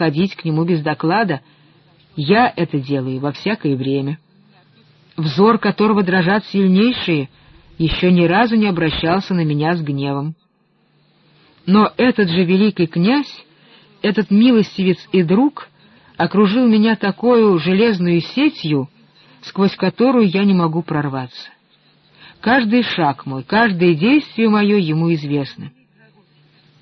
входить к нему без доклада, я это делаю во всякое время. Взор которого дрожат сильнейшие, еще ни разу не обращался на меня с гневом. Но этот же великий князь, этот милостивец и друг, окружил меня такой железную сетью, сквозь которую я не могу прорваться. Каждый шаг мой, каждое действие мое ему известно.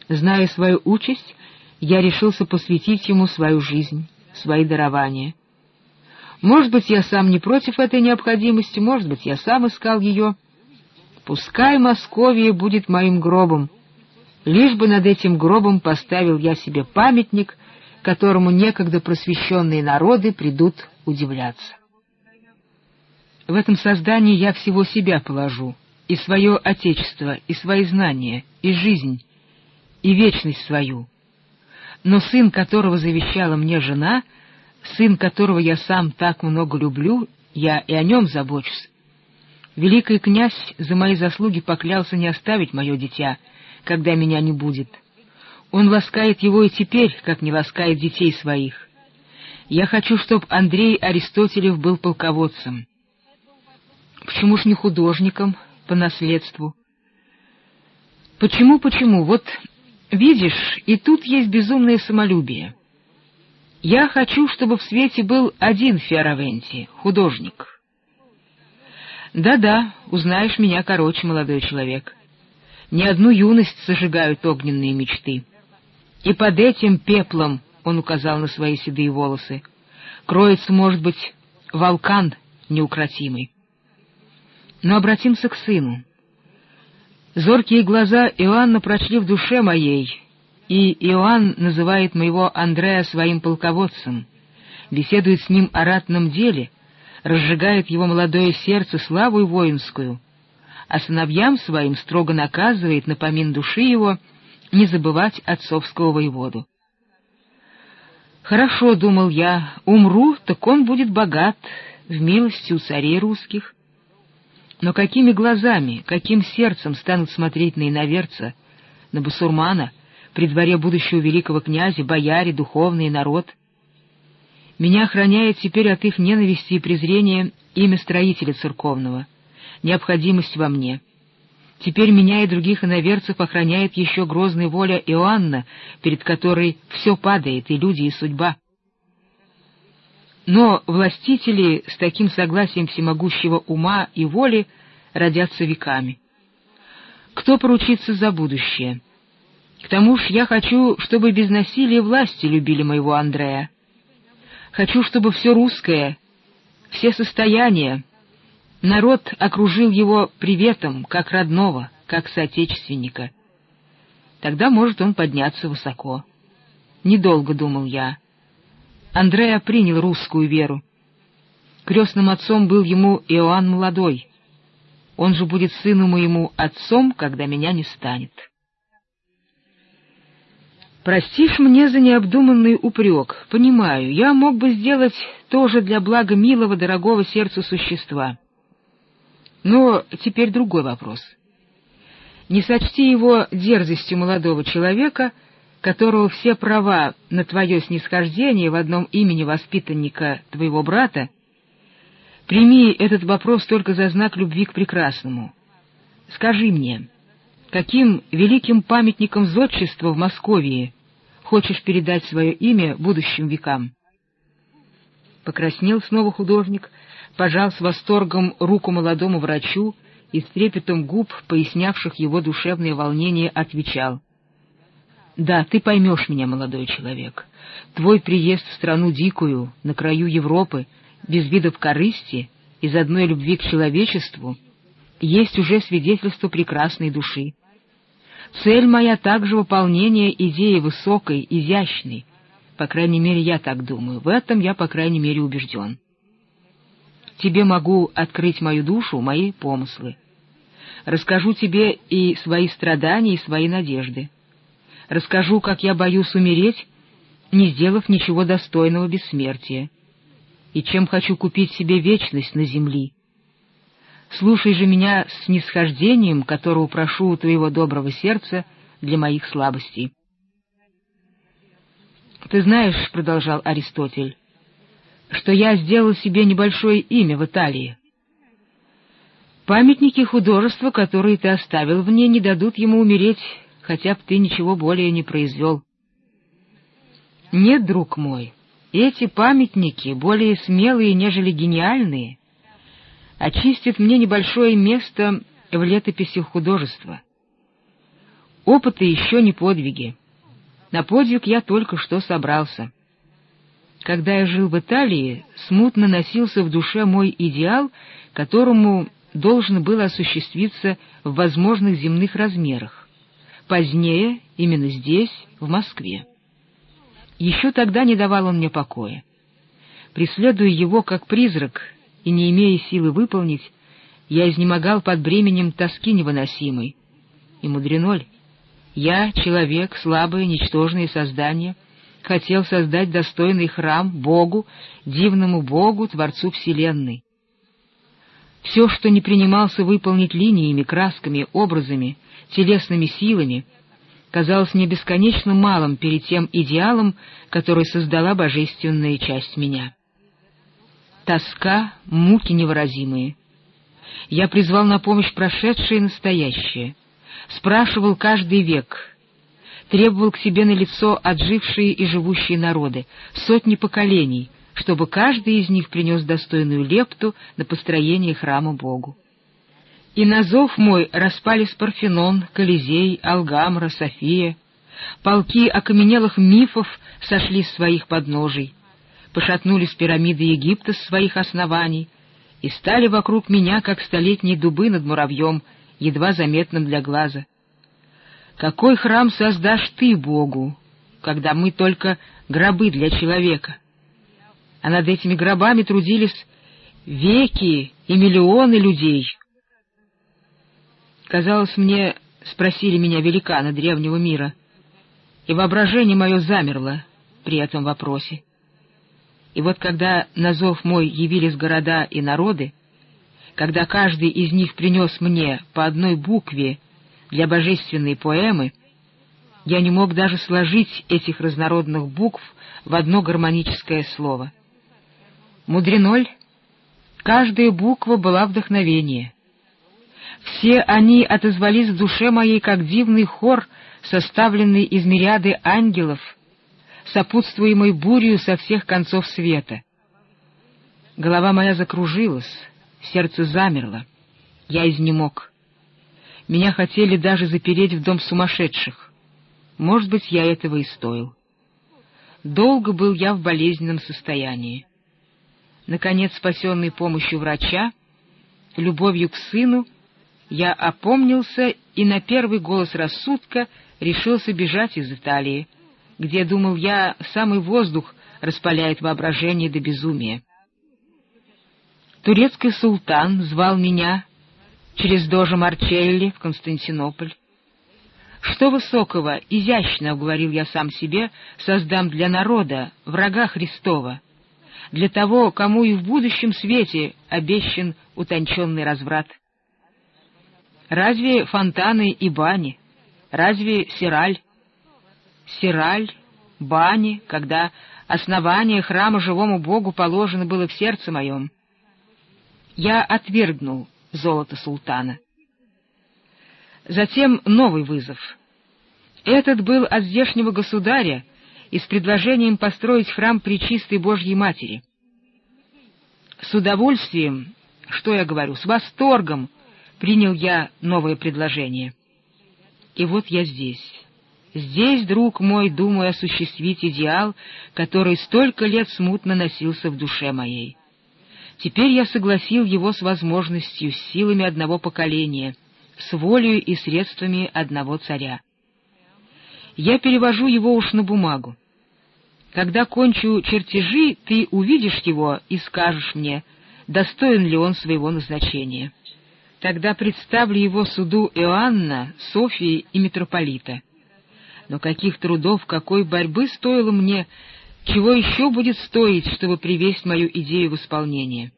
Зная свою участь, я решился посвятить ему свою жизнь, свои дарования. Может быть, я сам не против этой необходимости, может быть, я сам искал ее. Пускай Московия будет моим гробом, лишь бы над этим гробом поставил я себе памятник, которому некогда просвещенные народы придут удивляться. В этом создании я всего себя положу, и свое отечество, и свои знания, и жизнь, и вечность свою. Но сын, которого завещала мне жена, сын, которого я сам так много люблю, я и о нем забочусь. Великий князь за мои заслуги поклялся не оставить мое дитя, когда меня не будет. Он ласкает его и теперь, как не ласкает детей своих. Я хочу, чтобы Андрей Аристотелев был полководцем. Почему ж не художником по наследству? Почему, почему? Вот видишь, и тут есть безумное самолюбие. Я хочу, чтобы в свете был один Фиоравенти, художник. Да-да, узнаешь меня короче, молодой человек. Ни одну юность сожигают огненные мечты. И под этим пеплом, — он указал на свои седые волосы, — кроется, может быть, волкан неукротимый. Но обратимся к сыну. Зоркие глаза Иоанна прочли в душе моей, и Иоанн называет моего Андрея своим полководцем, беседует с ним о ратном деле, разжигает его молодое сердце славой воинскую, а сыновьям своим строго наказывает напомин души его не забывать отцовского воеводу. «Хорошо, — думал я, — умру, так он будет богат в милости у царей русских, но какими глазами, каким сердцем станут смотреть на иноверца, на басурмана, при дворе будущего великого князя, бояре, духовный народ? Меня охраняет теперь от их ненависти и презрения имя строителя церковного, необходимость во мне. Теперь меня и других иноверцев охраняет еще грозная воля Иоанна, перед которой все падает, и люди, и судьба. Но властители с таким согласием всемогущего ума и воли родятся веками. Кто поручится за будущее? К тому ж я хочу, чтобы без насилия власти любили моего Андрея. Хочу, чтобы все русское, все состояния, народ окружил его приветом, как родного, как соотечественника. Тогда может он подняться высоко. Недолго думал я. Андреа принял русскую веру. Крестным отцом был ему Иоанн Молодой. Он же будет сыну моему отцом, когда меня не станет. Простишь мне за необдуманный упрек. Понимаю, я мог бы сделать тоже для блага милого, дорогого сердцу существа. Но теперь другой вопрос. Не сочти его дерзостью молодого человека — которого все права на твое снисхождение в одном имени воспитанника твоего брата, прими этот вопрос только за знак любви к прекрасному. Скажи мне, каким великим памятником зодчества в Московии хочешь передать свое имя будущим векам? Покраснел снова художник, пожал с восторгом руку молодому врачу и с трепетом губ, пояснявших его душевное волнение, отвечал — да, ты поймешь меня, молодой человек. Твой приезд в страну дикую, на краю Европы, без видов корысти, из одной любви к человечеству, есть уже свидетельство прекрасной души. Цель моя также выполнение идеи высокой, изящной. По крайней мере, я так думаю. В этом я, по крайней мере, убежден. Тебе могу открыть мою душу, мои помыслы. Расскажу тебе и свои страдания, и свои надежды. Расскажу, как я боюсь умереть, не сделав ничего достойного бессмертия, и чем хочу купить себе вечность на земли. Слушай же меня с снисхождением, которого прошу у твоего доброго сердца для моих слабостей. «Ты знаешь, — продолжал Аристотель, — что я сделал себе небольшое имя в Италии. Памятники художества, которые ты оставил в ней, не дадут ему умереть, хотя бы ты ничего более не произвел. Нет, друг мой, эти памятники, более смелые, нежели гениальные, очистят мне небольшое место в летописи художества. Опыты еще не подвиги. На подвиг я только что собрался. Когда я жил в Италии, смутно носился в душе мой идеал, которому должен был осуществиться в возможных земных размерах. Позднее, именно здесь, в Москве. Еще тогда не давал он мне покоя. Преследуя его как призрак и не имея силы выполнить, я изнемогал под бременем тоски невыносимой. И мудрено ли? Я, человек, слабое, ничтожное создание, хотел создать достойный храм Богу, дивному Богу, Творцу Вселенной. Все, что не принимался выполнить линиями, красками, образами, телесными силами, казалось мне бесконечно малым перед тем идеалом, который создала божественная часть меня. Тоска, муки невыразимые. Я призвал на помощь прошедшее и настоящее, спрашивал каждый век, требовал к себе на лицо отжившие и живущие народы, сотни поколений, чтобы каждый из них принес достойную лепту на построение храма Богу. И на зов мой распались Парфенон, Колизей, Алгамра, София. Полки окаменелых мифов сошли с своих подножий, пошатнулись пирамиды Египта с своих оснований и стали вокруг меня, как столетние дубы над муравьем, едва заметным для глаза. Какой храм создашь ты Богу, когда мы только гробы для человека? а над этими гробами трудились веки и миллионы людей. Казалось мне, спросили меня великаны древнего мира, и воображение мое замерло при этом вопросе. И вот когда на зов мой явились города и народы, когда каждый из них принес мне по одной букве для божественной поэмы, я не мог даже сложить этих разнородных букв в одно гармоническое слово. Мудреноль, каждая буква была вдохновение. Все они отозвались в душе моей, как дивный хор, составленный из мириады ангелов, сопутствуемый бурью со всех концов света. Голова моя закружилась, сердце замерло, я изнемог. Меня хотели даже запереть в дом сумасшедших. Может быть, я этого и стоил. Долго был я в болезненном состоянии наконец спасенный помощью врача, любовью к сыну, я опомнился и на первый голос рассудка решился бежать из Италии, где, думал я, самый воздух распаляет воображение до безумия. Турецкий султан звал меня через дожа Марчелли в Константинополь. Что высокого, изящно, говорил я сам себе, создам для народа, врага Христова, для того, кому и в будущем свете обещан утонченный разврат. Разве фонтаны и бани? Разве сираль? Сираль, бани, когда основание храма живому Богу положено было в сердце моем. Я отвергнул золото султана. Затем новый вызов. Этот был от здешнего государя, и с предложением построить храм Пречистой Божьей Матери. С удовольствием, что я говорю, с восторгом принял я новое предложение. И вот я здесь. Здесь, друг мой, думаю осуществить идеал, который столько лет смутно носился в душе моей. Теперь я согласил его с возможностью, с силами одного поколения, с волею и средствами одного царя я перевожу его уж на бумагу. Когда кончу чертежи, ты увидишь его и скажешь мне, достоин ли он своего назначения. Тогда представлю его суду Иоанна, Софии и митрополита. Но каких трудов, какой борьбы стоило мне, чего еще будет стоить, чтобы привести мою идею в исполнение?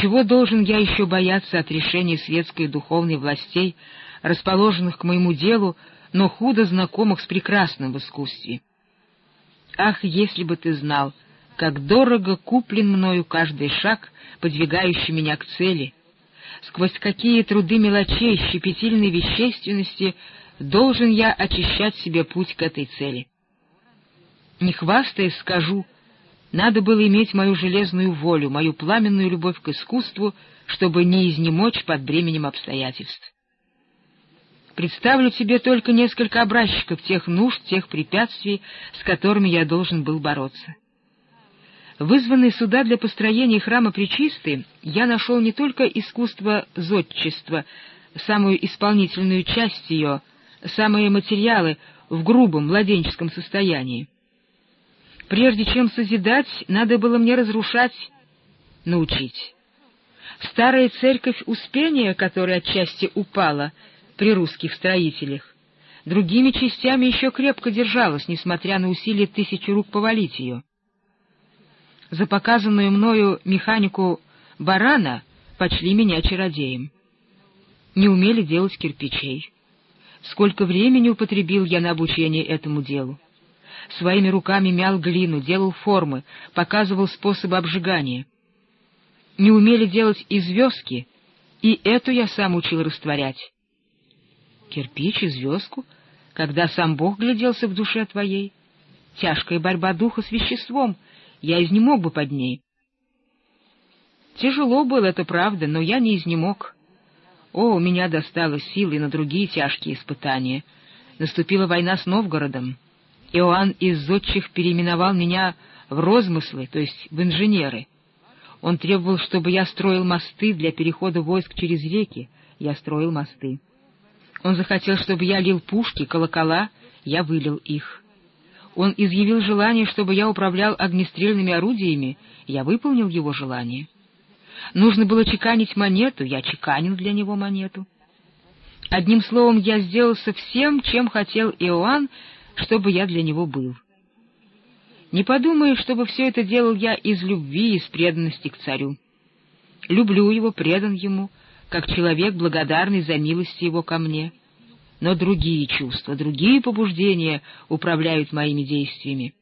Чего должен я еще бояться от решений светской и духовной властей, расположенных к моему делу, но худо знакомых с прекрасным в искусстве. Ах, если бы ты знал, как дорого куплен мною каждый шаг, подвигающий меня к цели, сквозь какие труды мелочей щепетильной вещественности должен я очищать себе путь к этой цели. Не хвастаясь, скажу, надо было иметь мою железную волю, мою пламенную любовь к искусству, чтобы не изнемочь под бременем обстоятельств. Представлю тебе только несколько образчиков тех нужд, тех препятствий, с которыми я должен был бороться. Вызванный сюда для построения храма Пречистой, я нашел не только искусство зодчества, самую исполнительную часть ее, самые материалы в грубом младенческом состоянии. Прежде чем созидать, надо было мне разрушать, научить. Старая церковь Успения, которая отчасти упала при русских строителях, другими частями еще крепко держалась, несмотря на усилия тысячи рук повалить ее. За показанную мною механику барана почли меня чародеем. Не умели делать кирпичей. Сколько времени употребил я на обучение этому делу. Своими руками мял глину, делал формы, показывал способы обжигания. Не умели делать и звездки, и эту я сам учил растворять. Кирпич и звездку, когда сам Бог гляделся в душе твоей. Тяжкая борьба духа с веществом, я изнемог бы под ней. Тяжело было, это правда, но я не изнемог. О, у меня достало силы на другие тяжкие испытания. Наступила война с Новгородом. Иоанн из зодчих переименовал меня в розмыслы, то есть в инженеры. Он требовал, чтобы я строил мосты для перехода войск через реки. Я строил мосты. Он захотел, чтобы я лил пушки, колокола, я вылил их. Он изъявил желание, чтобы я управлял огнестрельными орудиями, я выполнил его желание. Нужно было чеканить монету, я чеканил для него монету. Одним словом, я сделался всем, чем хотел Иоанн, чтобы я для него был. Не подумай, чтобы все это делал я из любви, из преданности к царю. Люблю его, предан ему, как человек, благодарный за милости его ко мне. Но другие чувства, другие побуждения управляют моими действиями.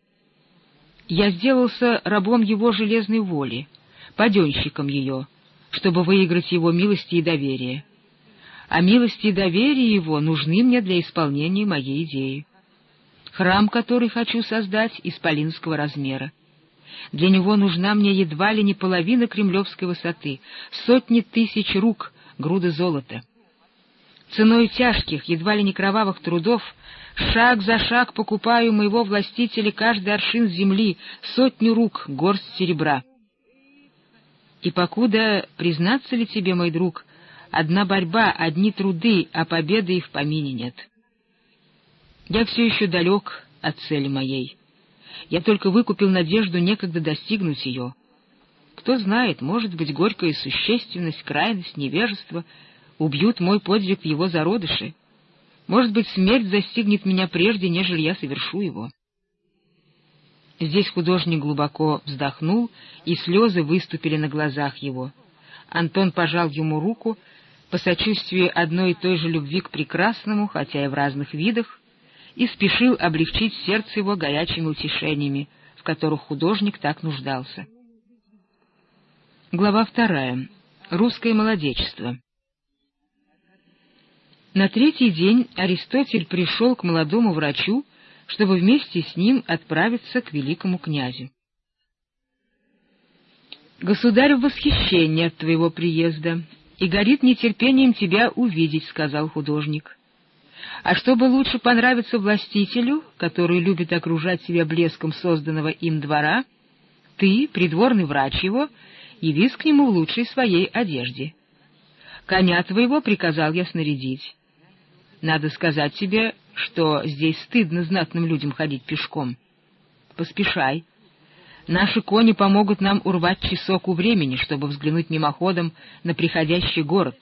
Я сделался рабом его железной воли, паденщиком ее, чтобы выиграть его милости и доверие. А милости и доверие его нужны мне для исполнения моей идеи. Храм, который хочу создать, исполинского размера. Для него нужна мне едва ли не половина кремлевской высоты, сотни тысяч рук, груды золота. Ценой тяжких, едва ли не кровавых трудов, шаг за шаг покупаю моего властителя каждый аршин земли, сотню рук, горсть серебра. И покуда, признаться ли тебе, мой друг, одна борьба, одни труды, а победы и в помине нет. Я все еще далек от цели моей. Я только выкупил надежду некогда достигнуть ее. Кто знает, может быть, горькая существенность, крайность, невежество убьют мой подвиг в его зародыше. Может быть, смерть застигнет меня прежде, нежели я совершу его. Здесь художник глубоко вздохнул, и слезы выступили на глазах его. Антон пожал ему руку, по сочувствию одной и той же любви к прекрасному, хотя и в разных видах, и спешил облегчить сердце его горячими утешениями, в которых художник так нуждался. Глава вторая. Русское молодечество. На третий день Аристотель пришел к молодому врачу, чтобы вместе с ним отправиться к великому князю. «Государь в восхищении от твоего приезда и горит нетерпением тебя увидеть», — сказал художник. «А чтобы лучше понравиться властителю, который любит окружать себя блеском созданного им двора, ты, придворный врач его, явись к нему в лучшей своей одежде. Коня твоего приказал я снарядить. Надо сказать тебе, что здесь стыдно знатным людям ходить пешком. Поспешай. Наши кони помогут нам урвать часок у времени, чтобы взглянуть мимоходом на приходящий город.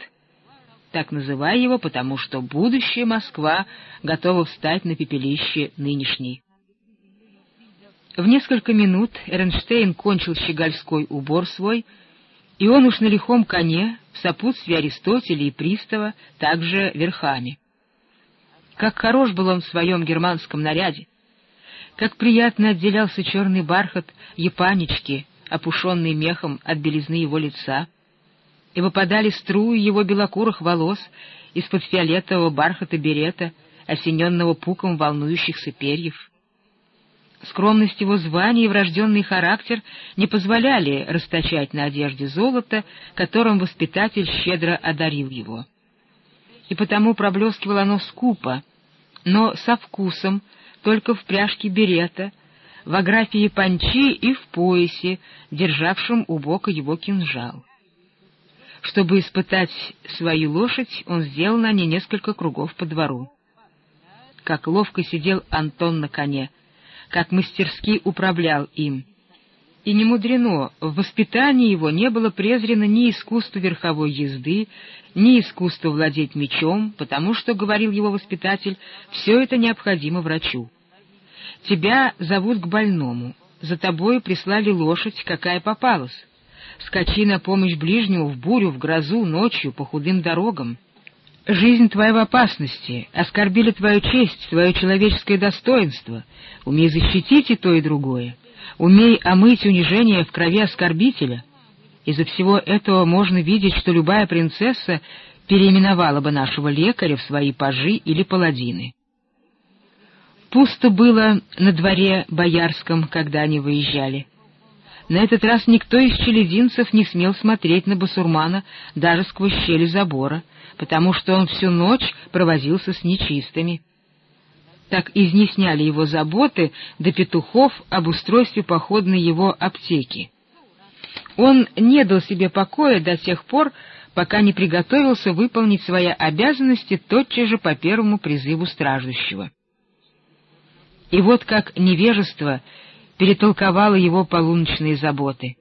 Так называй его, потому что будущая Москва готова встать на пепелище нынешней. В несколько минут Эрнштейн кончил щегольской убор свой, и он уж на лихом коне, в сопутствии Аристотеля и Пристава, также верхами. Как хорош был он в своем германском наряде! Как приятно отделялся черный бархат япанечки, опушенный мехом от белизны его лица, и выпадали струи его белокурых волос из-под фиолетового бархата берета, осененного пуком волнующихся перьев. Скромность его звания и врожденный характер не позволяли расточать на одежде золото, которым воспитатель щедро одарил его. И потому проблескивало оно скупо, но со вкусом, только в пряжке берета, в аграфии панчи и в поясе, державшем у бока его кинжал. Чтобы испытать свою лошадь, он сделал на ней несколько кругов по двору. Как ловко сидел Антон на коне, как мастерски управлял им. И не мудрено, в воспитании его не было презрено ни искусство верховой езды, ни искусство владеть мечом, потому что, — говорил его воспитатель, — все это необходимо врачу. Тебя зовут к больному, за тобой прислали лошадь, какая попалась. Скачи на помощь ближнему в бурю, в грозу, ночью, по худым дорогам. Жизнь твоя в опасности, оскорбили твою честь, твое человеческое достоинство. Умей защитить и то, и другое. Умей омыть унижение в крови оскорбителя. Из-за всего этого можно видеть, что любая принцесса переименовала бы нашего лекаря в свои пажи или паладины. Пусто было на дворе боярском, когда они выезжали. На этот раз никто из челединцев не смел смотреть на басурмана даже сквозь щели забора, потому что он всю ночь провозился с нечистыми. Так изнесняли его заботы до петухов об устройстве походной его аптеки. Он не дал себе покоя до тех пор, пока не приготовился выполнить свои обязанности тотчас же по первому призыву страждущего. И вот как невежество перетолковало его полуночные заботы.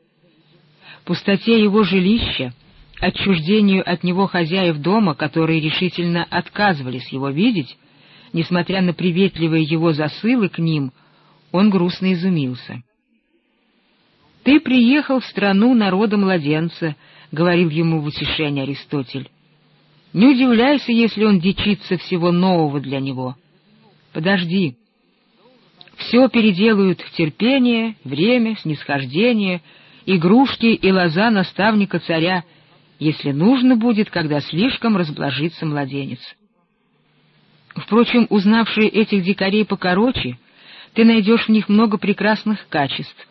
Пустоте его жилища, отчуждению от него хозяев дома, которые решительно отказывались его видеть, несмотря на приветливые его засылы к ним, он грустно изумился. «Ты приехал в страну народа-младенца», — говорил ему в утешение Аристотель. «Не удивляйся, если он дичится всего нового для него. Подожди, все переделают терпение, время, снисхождение, игрушки и лоза наставника царя, если нужно будет, когда слишком разблажится младенец. Впрочем, узнавшие этих дикарей покороче, ты найдешь в них много прекрасных качеств,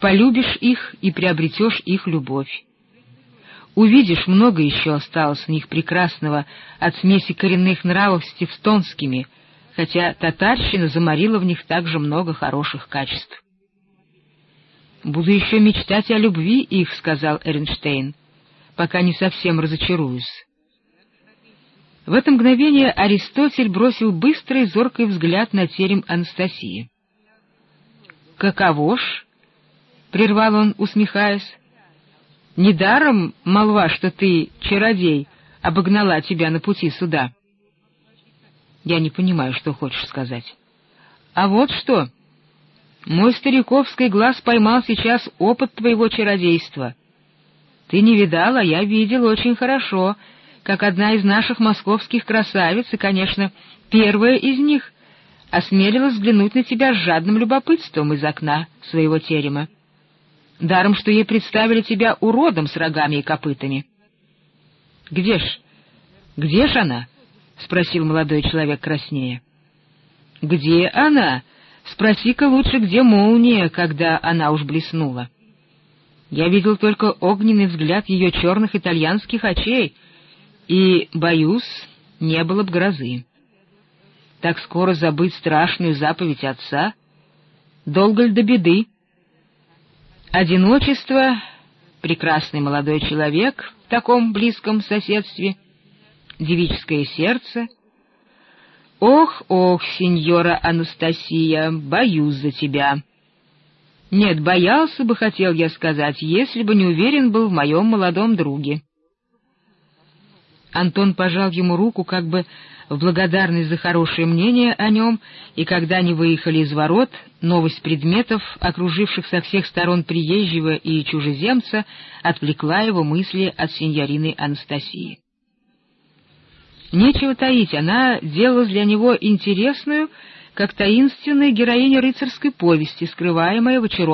полюбишь их и приобретешь их любовь. Увидишь, много еще осталось в них прекрасного от смеси коренных нравов с тевстонскими — хотя татарщина заморила в них также много хороших качеств. «Буду еще мечтать о любви их», — сказал Эрнштейн, — «пока не совсем разочаруюсь». В это мгновение Аристотель бросил быстрый зоркий взгляд на терем Анастасии. «Каково ж?» — прервал он, усмехаясь. «Недаром молва, что ты, чародей, обогнала тебя на пути сюда». Я не понимаю, что хочешь сказать. А вот что. Мой стариковский глаз поймал сейчас опыт твоего чародейства. Ты не видала, я видел очень хорошо, как одна из наших московских красавиц, и, конечно, первая из них, осмелилась взглянуть на тебя с жадным любопытством из окна своего терема. Даром, что ей представили тебя уродом с рогами и копытами. Где ж, где ж она? —— спросил молодой человек краснее. — Где она? Спроси-ка лучше, где молния, когда она уж блеснула. Я видел только огненный взгляд ее черных итальянских очей, и, боюсь, не было б грозы. Так скоро забыть страшную заповедь отца? Долго ли до беды? Одиночество, прекрасный молодой человек в таком близком соседстве — девическое сердце. «Ох, ох, сеньора Анастасия, боюсь за тебя». «Нет, боялся бы, хотел я сказать, если бы не уверен был в моем молодом друге». Антон пожал ему руку как бы в благодарность за хорошее мнение о нем, и когда они выехали из ворот, новость предметов, окруживших со всех сторон приезжего и чужеземца, отвлекла его мысли от сеньорины Анастасии. Нечего таить, она делала для него интересную, как таинственная героиня рыцарской повести, скрываемая в очарованном